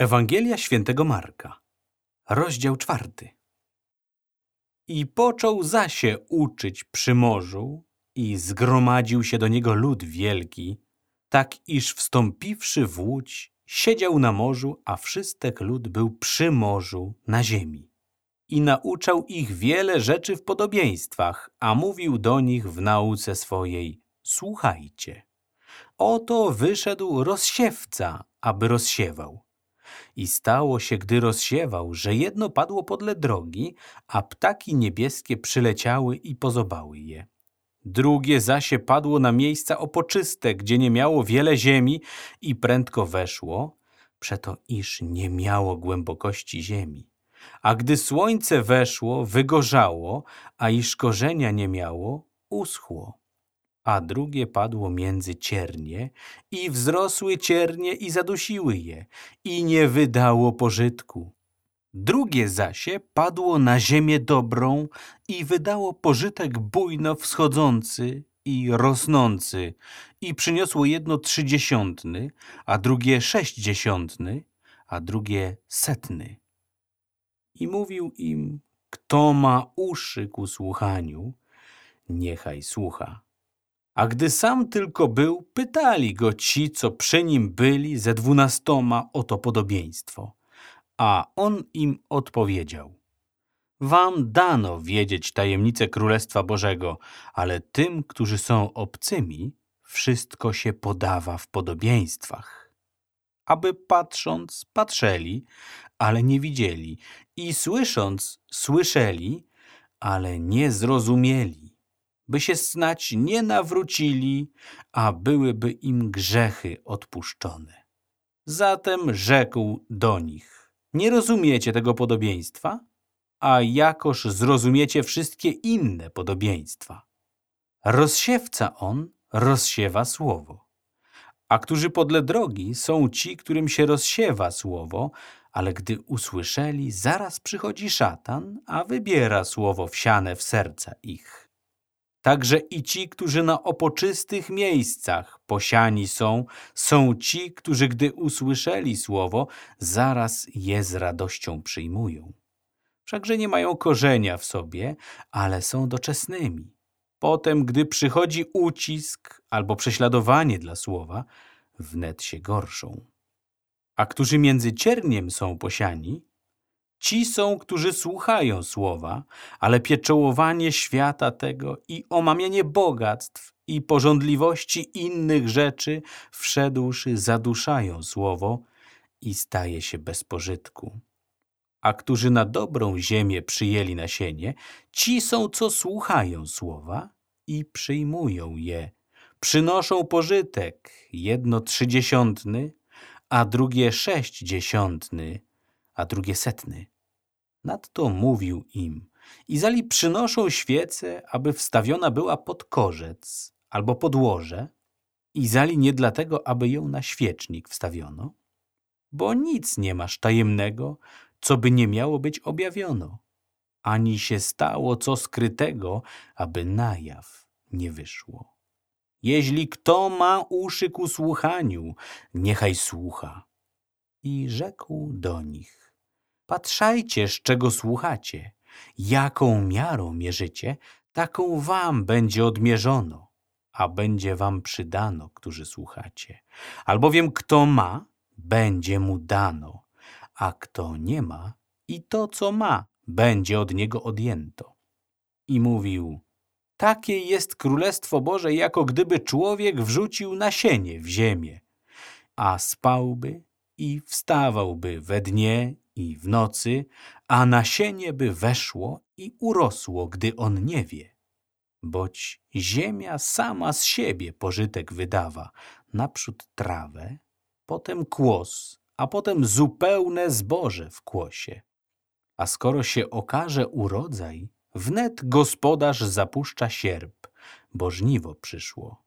Ewangelia świętego Marka, rozdział czwarty. I począł zasie uczyć przy morzu i zgromadził się do niego lud wielki, tak iż wstąpiwszy w łódź, siedział na morzu, a wszystek lud był przy morzu na ziemi. I nauczał ich wiele rzeczy w podobieństwach, a mówił do nich w nauce swojej, słuchajcie. Oto wyszedł rozsiewca, aby rozsiewał. I stało się, gdy rozsiewał, że jedno padło podle drogi, a ptaki niebieskie przyleciały i pozobały je. Drugie zasie padło na miejsca opoczyste, gdzie nie miało wiele ziemi i prędko weszło, przeto iż nie miało głębokości ziemi. A gdy słońce weszło, wygorzało, a iż korzenia nie miało, uschło a drugie padło między ciernie i wzrosły ciernie i zadusiły je i nie wydało pożytku. Drugie zasie padło na ziemię dobrą i wydało pożytek bujno wschodzący i rosnący i przyniosło jedno trzydziesiątny, a drugie sześćdziesiątny, a drugie setny. I mówił im, kto ma uszy ku słuchaniu, niechaj słucha. A gdy sam tylko był, pytali go ci, co przy nim byli, ze dwunastoma o to podobieństwo. A on im odpowiedział. Wam dano wiedzieć tajemnicę Królestwa Bożego, ale tym, którzy są obcymi, wszystko się podawa w podobieństwach. Aby patrząc, patrzeli, ale nie widzieli, i słysząc, słyszeli, ale nie zrozumieli by się snać nie nawrócili, a byłyby im grzechy odpuszczone. Zatem rzekł do nich, nie rozumiecie tego podobieństwa? A jakoż zrozumiecie wszystkie inne podobieństwa? Rozsiewca on rozsiewa słowo. A którzy podle drogi są ci, którym się rozsiewa słowo, ale gdy usłyszeli, zaraz przychodzi szatan, a wybiera słowo wsiane w serca ich. Także i ci, którzy na opoczystych miejscach posiani są, są ci, którzy gdy usłyszeli słowo, zaraz je z radością przyjmują. Wszakże nie mają korzenia w sobie, ale są doczesnymi. Potem, gdy przychodzi ucisk albo prześladowanie dla słowa, wnet się gorszą. A którzy między cierniem są posiani, Ci są, którzy słuchają słowa, ale pieczołowanie świata tego i omamienie bogactw i porządliwości innych rzeczy wszedłszy zaduszają słowo i staje się bez pożytku. A którzy na dobrą ziemię przyjęli nasienie, ci są, co słuchają słowa i przyjmują je. Przynoszą pożytek, jedno trzydziesiątny, a drugie sześćdziesiątny, a drugie setny. Nadto mówił im, Izali przynoszą świecę, aby wstawiona była pod korzec albo pod łoże, Izali nie dlatego, aby ją na świecznik wstawiono, bo nic nie masz tajemnego, co by nie miało być objawiono, ani się stało co skrytego, aby na jaw nie wyszło. Jeśli kto ma uszy ku słuchaniu, niechaj słucha. I rzekł do nich, Patrzajcie, z czego słuchacie. Jaką miarą mierzycie, taką wam będzie odmierzono, a będzie wam przydano, którzy słuchacie. Albowiem kto ma, będzie mu dano, a kto nie ma, i to, co ma, będzie od niego odjęto. I mówił, takie jest Królestwo Boże, jako gdyby człowiek wrzucił nasienie w ziemię, a spałby i wstawałby we dnie i w nocy, a nasienie by weszło i urosło, gdy on nie wie. Boć ziemia sama z siebie pożytek wydawa, naprzód trawę, potem kłos, a potem zupełne zboże w kłosie. A skoro się okaże urodzaj, wnet gospodarz zapuszcza sierp, bo żniwo przyszło.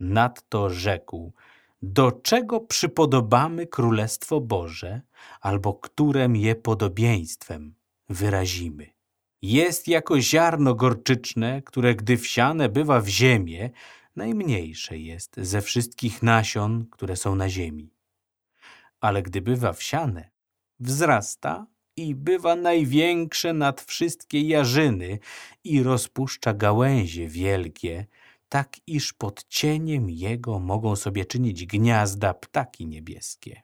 Nadto rzekł, do czego przypodobamy Królestwo Boże, albo którem je podobieństwem wyrazimy. Jest jako ziarno gorczyczne, które gdy wsiane bywa w ziemię, najmniejsze jest ze wszystkich nasion, które są na ziemi. ale gdy bywa wsiane, wzrasta i bywa największe nad wszystkie jarzyny i rozpuszcza gałęzie wielkie, tak iż pod cieniem jego mogą sobie czynić gniazda ptaki niebieskie.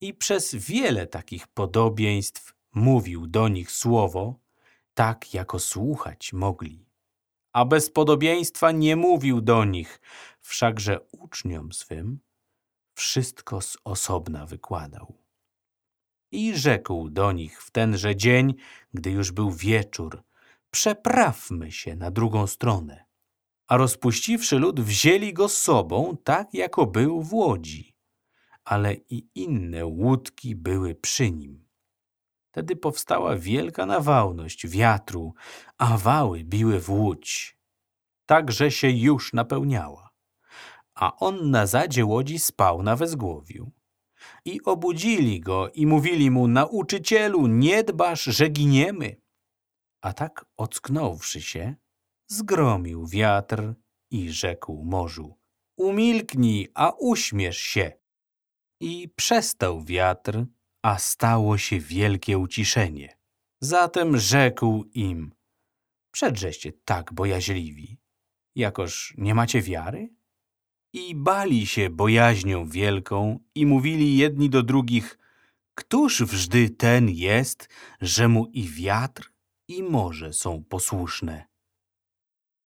I przez wiele takich podobieństw mówił do nich słowo, tak jako słuchać mogli. A bez podobieństwa nie mówił do nich, wszakże uczniom swym wszystko z osobna wykładał. I rzekł do nich w tenże dzień, gdy już był wieczór, przeprawmy się na drugą stronę. A rozpuściwszy lud, wzięli go z sobą, tak jako był w łodzi. Ale i inne łódki były przy nim. Wtedy powstała wielka nawałność wiatru, a wały biły w łódź, tak że się już napełniała. A on na zadzie łodzi spał na wezgłowiu. I obudzili go i mówili mu, nauczycielu, nie dbasz, że giniemy. A tak ocknąwszy się, zgromił wiatr i rzekł morzu, umilknij, a uśmiesz się. I przestał wiatr, a stało się wielkie uciszenie. Zatem rzekł im, przedrzeście tak bojaźliwi, jakoż nie macie wiary? I bali się bojaźnią wielką i mówili jedni do drugich, Któż wżdy ten jest, że mu i wiatr, i morze są posłuszne?